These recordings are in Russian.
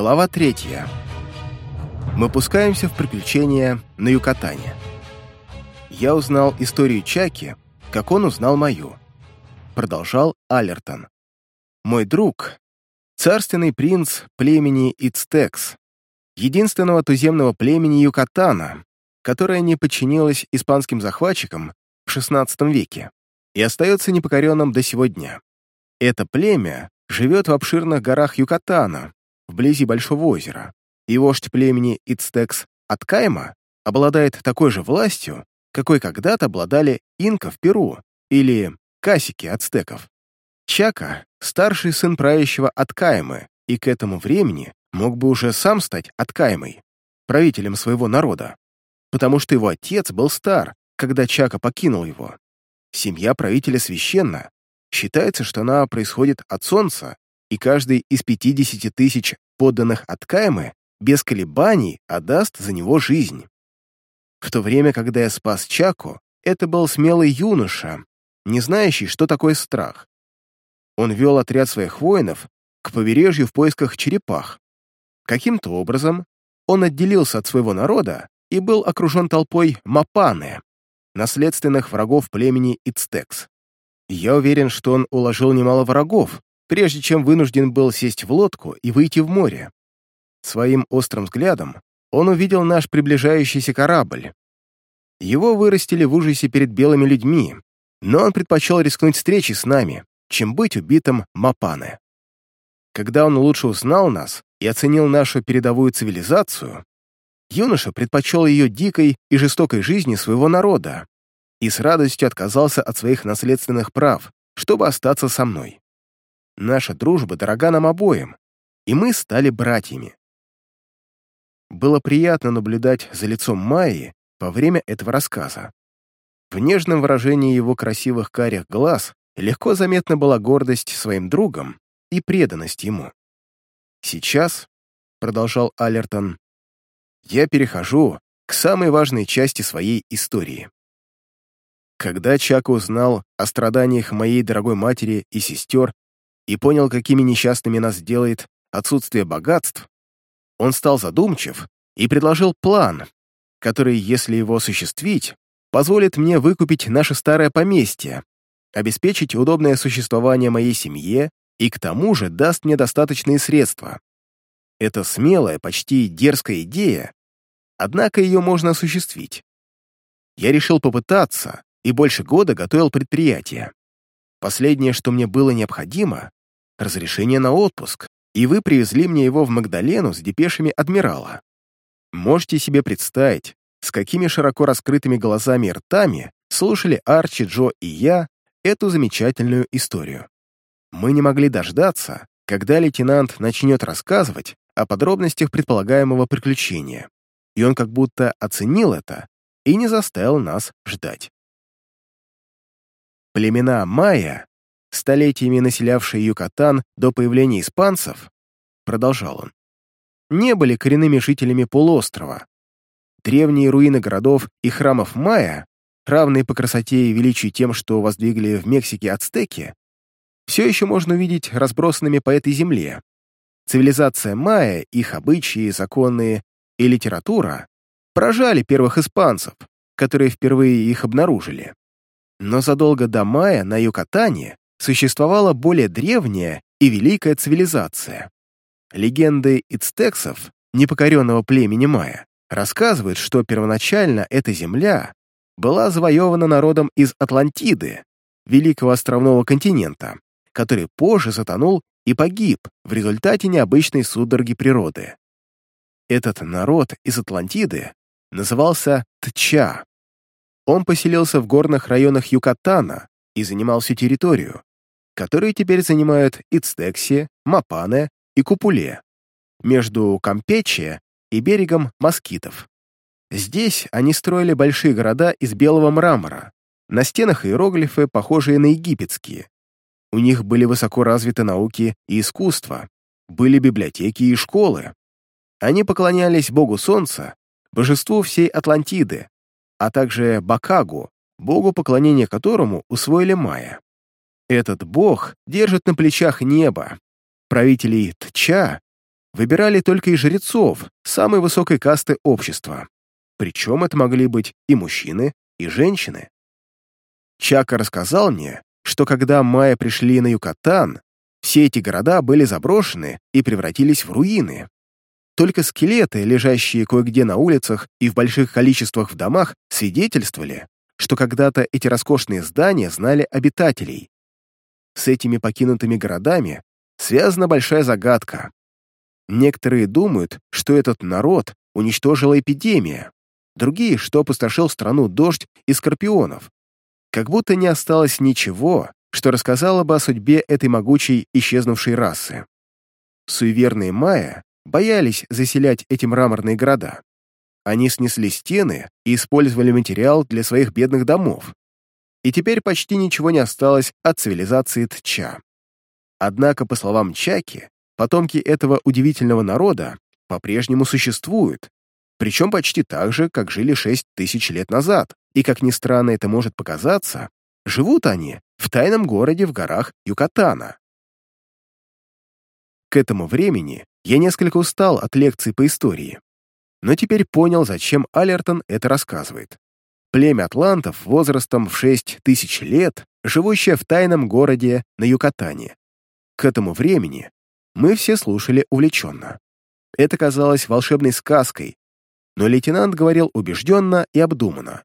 Глава третья. Мы пускаемся в приключения на Юкатане. Я узнал историю Чаки, как он узнал мою. Продолжал Алертон. Мой друг — царственный принц племени Ицтекс, единственного туземного племени Юкатана, которое не подчинилось испанским захватчикам в XVI веке и остается непокоренным до сего дня. Это племя живет в обширных горах Юкатана, вблизи Большого озера, и вождь племени Ицтекс Аткайма обладает такой же властью, какой когда-то обладали инка в Перу или касики ацтеков. Чака — старший сын правящего Аткаймы, и к этому времени мог бы уже сам стать Аткаймой, правителем своего народа, потому что его отец был стар, когда Чака покинул его. Семья правителя священна, считается, что она происходит от солнца, и каждый из 50 тысяч подданных от Каймы без колебаний отдаст за него жизнь. В то время, когда я спас Чаку, это был смелый юноша, не знающий, что такое страх. Он вел отряд своих воинов к побережью в поисках черепах. Каким-то образом он отделился от своего народа и был окружен толпой Мапаны, наследственных врагов племени Ицтекс. Я уверен, что он уложил немало врагов, прежде чем вынужден был сесть в лодку и выйти в море. Своим острым взглядом он увидел наш приближающийся корабль. Его вырастили в ужасе перед белыми людьми, но он предпочел рискнуть встречей с нами, чем быть убитым Мапане. Когда он лучше узнал нас и оценил нашу передовую цивилизацию, юноша предпочел ее дикой и жестокой жизни своего народа и с радостью отказался от своих наследственных прав, чтобы остаться со мной. Наша дружба дорога нам обоим, и мы стали братьями. Было приятно наблюдать за лицом Майи во время этого рассказа. В нежном выражении его красивых карих глаз легко заметна была гордость своим другом и преданность ему. «Сейчас», — продолжал Алертон, — «я перехожу к самой важной части своей истории». Когда Чака узнал о страданиях моей дорогой матери и сестер и понял, какими несчастными нас делает отсутствие богатств, он стал задумчив и предложил план, который, если его осуществить, позволит мне выкупить наше старое поместье, обеспечить удобное существование моей семье и к тому же даст мне достаточные средства. Это смелая, почти дерзкая идея, однако ее можно осуществить. Я решил попытаться и больше года готовил предприятие. Последнее, что мне было необходимо, разрешение на отпуск, и вы привезли мне его в Магдалену с депешами адмирала. Можете себе представить, с какими широко раскрытыми глазами и ртами слушали Арчи, Джо и я эту замечательную историю. Мы не могли дождаться, когда лейтенант начнет рассказывать о подробностях предполагаемого приключения, и он как будто оценил это и не заставил нас ждать. Племена майя столетиями населявшие Юкатан до появления испанцев, продолжал он, не были коренными жителями полуострова. Древние руины городов и храмов майя, равные по красоте и величию тем, что воздвигли в Мексике ацтеки, все еще можно увидеть разбросанными по этой земле. Цивилизация майя, их обычаи, законы и литература поражали первых испанцев, которые впервые их обнаружили. Но задолго до майя на Юкатане существовала более древняя и великая цивилизация. Легенды ицтексов, непокоренного племени майя, рассказывают, что первоначально эта земля была завоевана народом из Атлантиды, великого островного континента, который позже затонул и погиб в результате необычной судороги природы. Этот народ из Атлантиды назывался Тча. Он поселился в горных районах Юкатана и занимал всю территорию, которые теперь занимают Ицтекси, Мапане и Купуле, между Кампече и берегом Москитов. Здесь они строили большие города из белого мрамора, на стенах иероглифы, похожие на египетские. У них были высоко развиты науки и искусство, были библиотеки и школы. Они поклонялись богу солнца, божеству всей Атлантиды, а также Бакагу, богу, поклонения которому усвоили майя. Этот бог держит на плечах небо. Правителей Тча выбирали только из жрецов самой высокой касты общества. Причем это могли быть и мужчины, и женщины. Чака рассказал мне, что когда майя пришли на Юкатан, все эти города были заброшены и превратились в руины. Только скелеты, лежащие кое-где на улицах и в больших количествах в домах, свидетельствовали, что когда-то эти роскошные здания знали обитателей. С этими покинутыми городами связана большая загадка. Некоторые думают, что этот народ уничтожила эпидемия, другие, что опустошил страну дождь и скорпионов. Как будто не осталось ничего, что рассказало бы о судьбе этой могучей исчезнувшей расы. Суеверные майя боялись заселять эти мраморные города. Они снесли стены и использовали материал для своих бедных домов. И теперь почти ничего не осталось от цивилизации Тча. Однако, по словам Чаки, потомки этого удивительного народа по-прежнему существуют, причем почти так же, как жили 6 тысяч лет назад. И, как ни странно это может показаться, живут они в тайном городе в горах Юкатана. К этому времени я несколько устал от лекций по истории, но теперь понял, зачем Алертон это рассказывает. Племя атлантов возрастом в 6 тысяч лет, живущее в тайном городе на Юкатане. К этому времени мы все слушали увлеченно. Это казалось волшебной сказкой, но лейтенант говорил убежденно и обдуманно.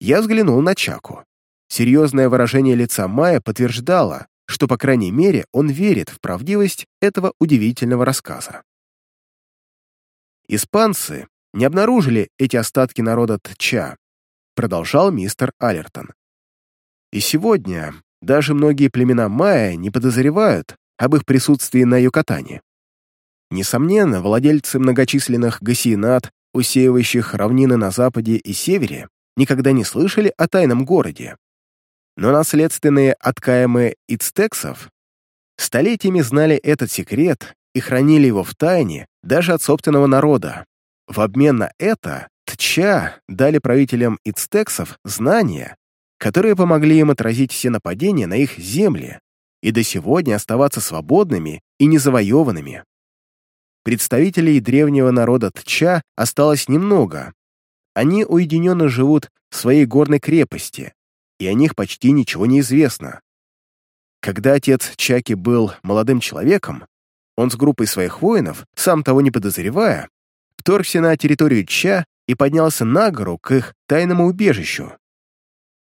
Я взглянул на Чаку. Серьезное выражение лица Майя подтверждало, что, по крайней мере, он верит в правдивость этого удивительного рассказа. «Испанцы не обнаружили эти остатки народа Тча», продолжал мистер Аллертон. «И сегодня даже многие племена майя не подозревают об их присутствии на Юкатане. Несомненно, владельцы многочисленных гасиенат, усеивающих равнины на западе и севере, никогда не слышали о тайном городе, но наследственные откаемые ицтексов столетиями знали этот секрет и хранили его в тайне даже от собственного народа. В обмен на это Тча дали правителям ицтексов знания, которые помогли им отразить все нападения на их земли и до сегодня оставаться свободными и незавоеванными. Представителей древнего народа Тча осталось немного. Они уединенно живут в своей горной крепости, и о них почти ничего не известно. Когда отец Чаки был молодым человеком, он с группой своих воинов, сам того не подозревая, вторгся на территорию Ча и поднялся на гору к их тайному убежищу.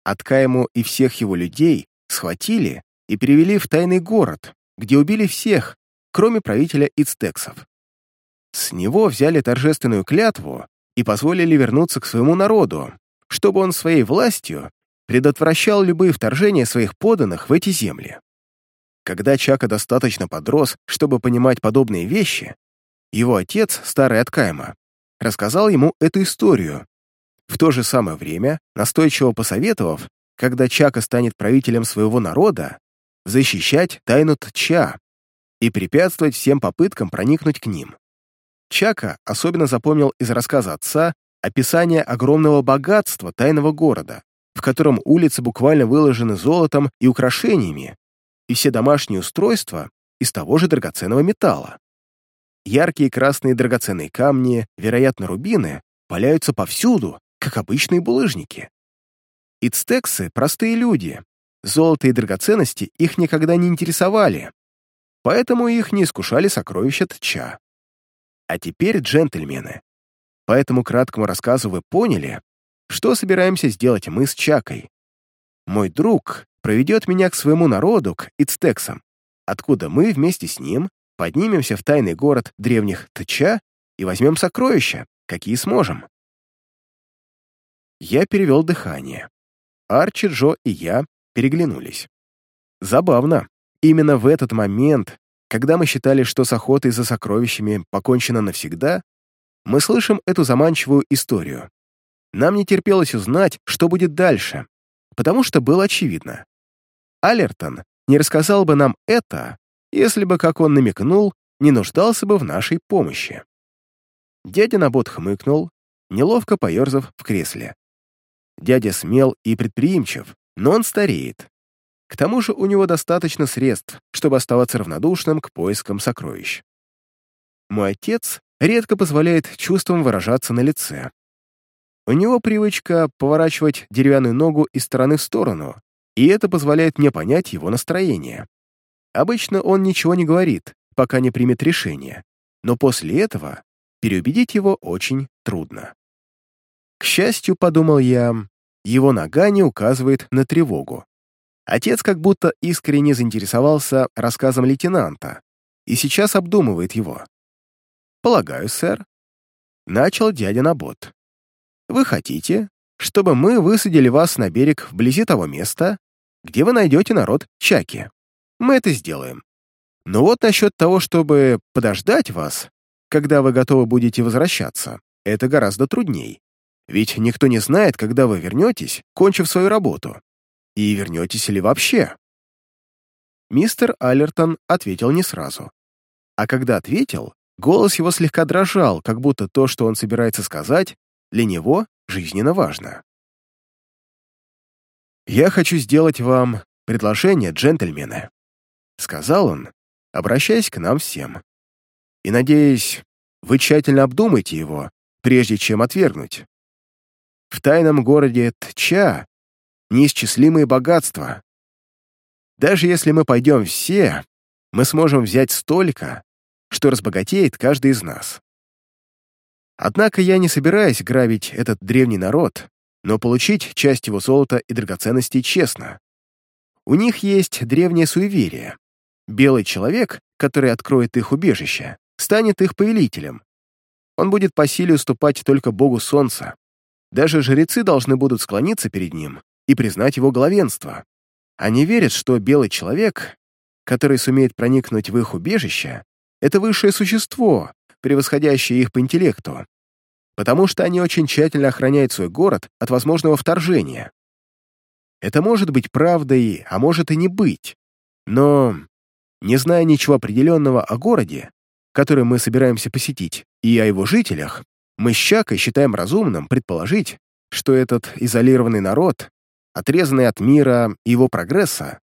Откаему и всех его людей схватили и перевели в тайный город, где убили всех, кроме правителя ицтексов. С него взяли торжественную клятву и позволили вернуться к своему народу, чтобы он своей властью предотвращал любые вторжения своих подданных в эти земли. Когда Чака достаточно подрос, чтобы понимать подобные вещи, его отец, старый от Кайма, рассказал ему эту историю. В то же самое время, настойчиво посоветовав, когда Чака станет правителем своего народа, защищать тайну Тча и препятствовать всем попыткам проникнуть к ним. Чака особенно запомнил из рассказа отца описание огромного богатства тайного города, в котором улицы буквально выложены золотом и украшениями, и все домашние устройства из того же драгоценного металла. Яркие красные драгоценные камни, вероятно, рубины, валяются повсюду, как обычные булыжники. Ицтексы — простые люди. Золото и драгоценности их никогда не интересовали, поэтому их не искушали сокровища Тча. А теперь, джентльмены, по этому краткому рассказу вы поняли, что собираемся сделать мы с Чакой? Мой друг проведет меня к своему народу, к Ицтексам, откуда мы вместе с ним поднимемся в тайный город древних Тча и возьмем сокровища, какие сможем. Я перевел дыхание. Арчи, Джо и я переглянулись. Забавно. Именно в этот момент, когда мы считали, что с охотой за сокровищами покончено навсегда, мы слышим эту заманчивую историю. Нам не терпелось узнать, что будет дальше, потому что было очевидно. Алертон не рассказал бы нам это, если бы, как он намекнул, не нуждался бы в нашей помощи. Дядя Набот хмыкнул, неловко поерзав в кресле. Дядя смел и предприимчив, но он стареет. К тому же у него достаточно средств, чтобы оставаться равнодушным к поискам сокровищ. Мой отец редко позволяет чувствам выражаться на лице. У него привычка поворачивать деревянную ногу из стороны в сторону, и это позволяет мне понять его настроение. Обычно он ничего не говорит, пока не примет решение, но после этого переубедить его очень трудно. К счастью, подумал я, его нога не указывает на тревогу. Отец как будто искренне заинтересовался рассказом лейтенанта и сейчас обдумывает его. «Полагаю, сэр», — начал дядя Набот. «Вы хотите, чтобы мы высадили вас на берег вблизи того места, где вы найдете народ Чаки? Мы это сделаем. Но вот насчет того, чтобы подождать вас, когда вы готовы будете возвращаться, это гораздо трудней. Ведь никто не знает, когда вы вернетесь, кончив свою работу. И вернетесь ли вообще? Мистер Аллертон ответил не сразу. А когда ответил, голос его слегка дрожал, как будто то, что он собирается сказать, для него жизненно важно. «Я хочу сделать вам предложение, джентльмены», — сказал он, обращаясь к нам всем. «И, надеюсь, вы тщательно обдумаете его, прежде чем отвергнуть. В тайном городе Тча неисчислимые богатства. Даже если мы пойдем все, мы сможем взять столько, что разбогатеет каждый из нас. Однако я не собираюсь грабить этот древний народ, но получить часть его золота и драгоценностей честно. У них есть древнее суеверие. Белый человек, который откроет их убежище, станет их повелителем. Он будет по силе уступать только богу солнца, даже жрецы должны будут склониться перед ним и признать его главенство. Они верят, что белый человек, который сумеет проникнуть в их убежище, это высшее существо, превосходящее их по интеллекту, потому что они очень тщательно охраняют свой город от возможного вторжения. Это может быть правдой, а может и не быть. Но, не зная ничего определенного о городе, который мы собираемся посетить, и о его жителях, мы с Чакой считаем разумным предположить, что этот изолированный народ, отрезанный от мира и его прогресса,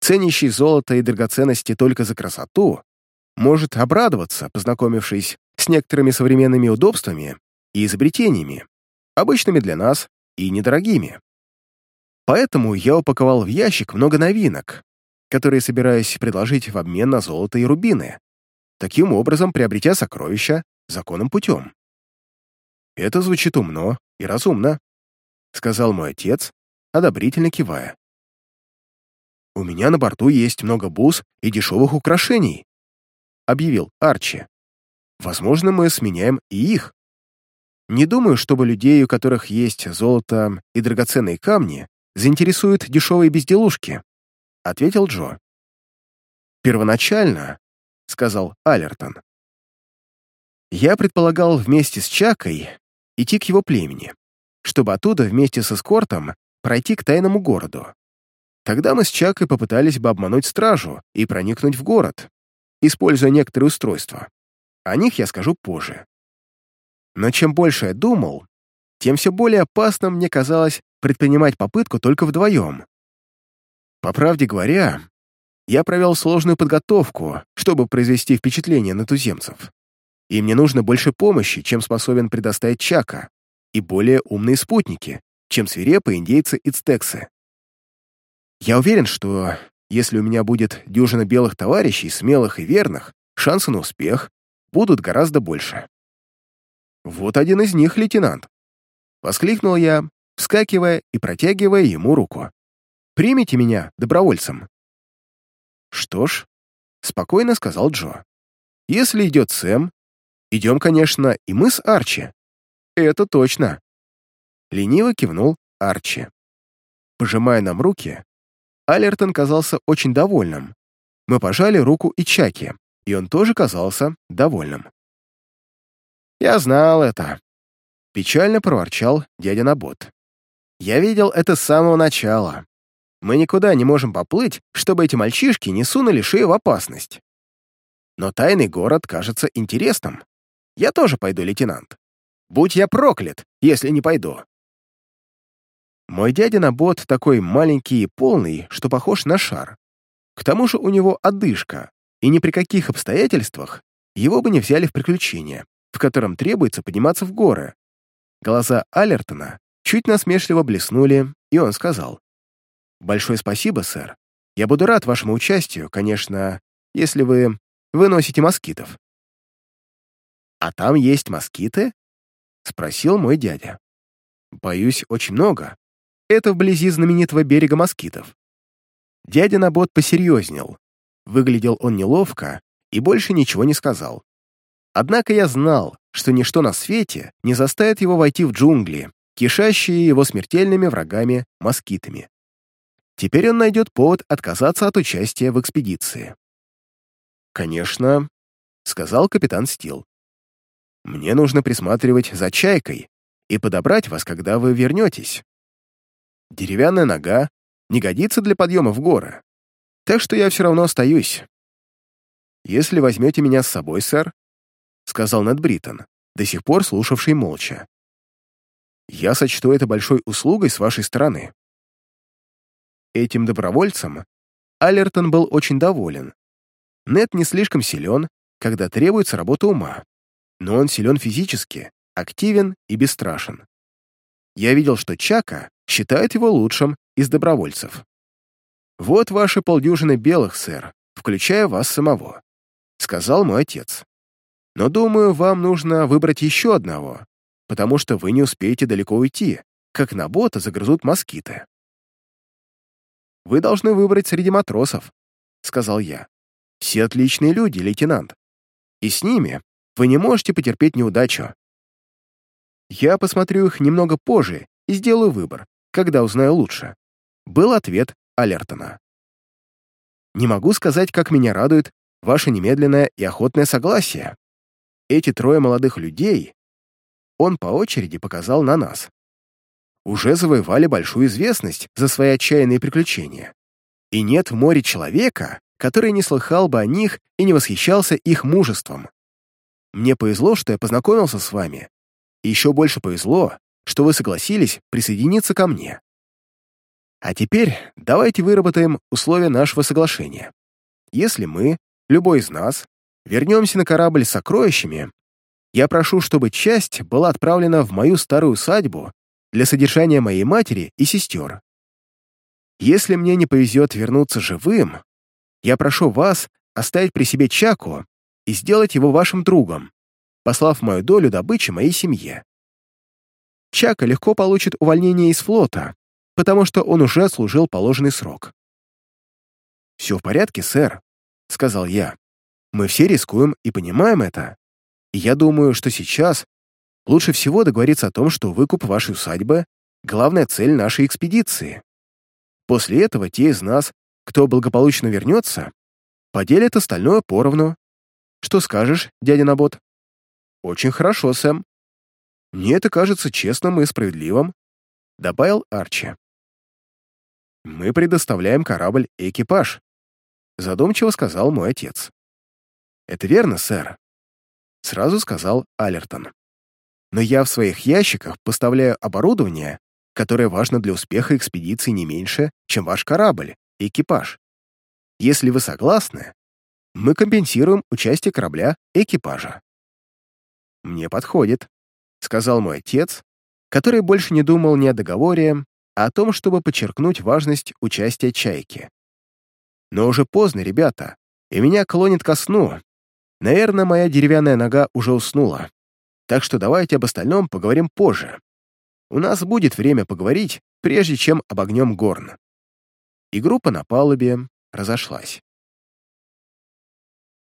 ценящий золото и драгоценности только за красоту, может обрадоваться, познакомившись с некоторыми современными удобствами и изобретениями, обычными для нас и недорогими. Поэтому я упаковал в ящик много новинок, которые собираюсь предложить в обмен на золото и рубины, таким образом приобретя сокровища законным путем. «Это звучит умно и разумно», — сказал мой отец, одобрительно кивая. «У меня на борту есть много бус и дешевых украшений», — объявил Арчи. «Возможно, мы сменяем и их. Не думаю, чтобы людей, у которых есть золото и драгоценные камни, заинтересуют дешевые безделушки», — ответил Джо. «Первоначально», — сказал Алертон, я предполагал вместе с Чакой идти к его племени, чтобы оттуда вместе с эскортом пройти к тайному городу. Тогда мы с Чакой попытались бы обмануть стражу и проникнуть в город, используя некоторые устройства. О них я скажу позже. Но чем больше я думал, тем все более опасным мне казалось предпринимать попытку только вдвоем. По правде говоря, я провел сложную подготовку, чтобы произвести впечатление на туземцев и мне нужно больше помощи, чем способен предоставить Чака, и более умные спутники, чем свирепые индейцы и цтексы. Я уверен, что если у меня будет дюжина белых товарищей, смелых и верных, шансы на успех будут гораздо больше. «Вот один из них, лейтенант!» — воскликнул я, вскакивая и протягивая ему руку. «Примите меня добровольцем!» «Что ж», — спокойно сказал Джо, «если идет Сэм, Идем, конечно, и мы с Арчи. Это точно. Лениво кивнул Арчи. Пожимая нам руки, Алертон казался очень довольным. Мы пожали руку и Чаки, и он тоже казался довольным. «Я знал это», — печально проворчал дядя Набот. «Я видел это с самого начала. Мы никуда не можем поплыть, чтобы эти мальчишки не сунули шею в опасность. Но тайный город кажется интересным. Я тоже пойду, лейтенант. Будь я проклят, если не пойду. Мой дядя Набот такой маленький и полный, что похож на шар. К тому же у него одышка, и ни при каких обстоятельствах его бы не взяли в приключение, в котором требуется подниматься в горы. Глаза Алертона чуть насмешливо блеснули, и он сказал. «Большое спасибо, сэр. Я буду рад вашему участию, конечно, если вы выносите москитов». «А там есть москиты?» — спросил мой дядя. «Боюсь, очень много. Это вблизи знаменитого берега москитов». Дядя Набот посерьезнел. Выглядел он неловко и больше ничего не сказал. Однако я знал, что ничто на свете не заставит его войти в джунгли, кишащие его смертельными врагами москитами. Теперь он найдет повод отказаться от участия в экспедиции. «Конечно», — сказал капитан Стил. «Мне нужно присматривать за чайкой и подобрать вас, когда вы вернетесь. Деревянная нога не годится для подъема в горы, так что я все равно остаюсь. Если возьмете меня с собой, сэр, — сказал Нед Бриттон, до сих пор слушавший молча. «Я сочту это большой услугой с вашей стороны». Этим добровольцем Аллертон был очень доволен. Нед не слишком силен, когда требуется работа ума, но он силен физически, активен и бесстрашен. Я видел, что Чака считает его лучшим из добровольцев. «Вот ваши полдюжины белых, сэр, включая вас самого», — сказал мой отец. Но, думаю, вам нужно выбрать еще одного, потому что вы не успеете далеко уйти, как на бота загрызут москиты. «Вы должны выбрать среди матросов», — сказал я. «Все отличные люди, лейтенант. И с ними вы не можете потерпеть неудачу. Я посмотрю их немного позже и сделаю выбор, когда узнаю лучше», — был ответ Алертона. «Не могу сказать, как меня радует ваше немедленное и охотное согласие», эти трое молодых людей, он по очереди показал на нас, уже завоевали большую известность за свои отчаянные приключения. И нет в море человека, который не слыхал бы о них и не восхищался их мужеством. Мне повезло, что я познакомился с вами. И еще больше повезло, что вы согласились присоединиться ко мне. А теперь давайте выработаем условия нашего соглашения. Если мы, любой из нас, вернемся на корабль с сокровищами, я прошу, чтобы часть была отправлена в мою старую усадьбу для содержания моей матери и сестер. Если мне не повезет вернуться живым, я прошу вас оставить при себе Чаку и сделать его вашим другом, послав мою долю добычи моей семье. Чака легко получит увольнение из флота, потому что он уже служил положенный срок. «Все в порядке, сэр», — сказал я. Мы все рискуем и понимаем это. И я думаю, что сейчас лучше всего договориться о том, что выкуп вашей усадьбы — главная цель нашей экспедиции. После этого те из нас, кто благополучно вернется, поделят остальное поровну. Что скажешь, дядя Набот? Очень хорошо, Сэм. Мне это кажется честным и справедливым, — добавил Арчи. Мы предоставляем корабль и экипаж, — задумчиво сказал мой отец. «Это верно, сэр», — сразу сказал Алертон. «Но я в своих ящиках поставляю оборудование, которое важно для успеха экспедиции не меньше, чем ваш корабль и экипаж. Если вы согласны, мы компенсируем участие корабля и экипажа». «Мне подходит», — сказал мой отец, который больше не думал ни о договоре, а о том, чтобы подчеркнуть важность участия «Чайки». «Но уже поздно, ребята, и меня клонит ко сну, Наверное, моя деревянная нога уже уснула. Так что давайте об остальном поговорим позже. У нас будет время поговорить, прежде чем обогнем горн. И группа на палубе разошлась.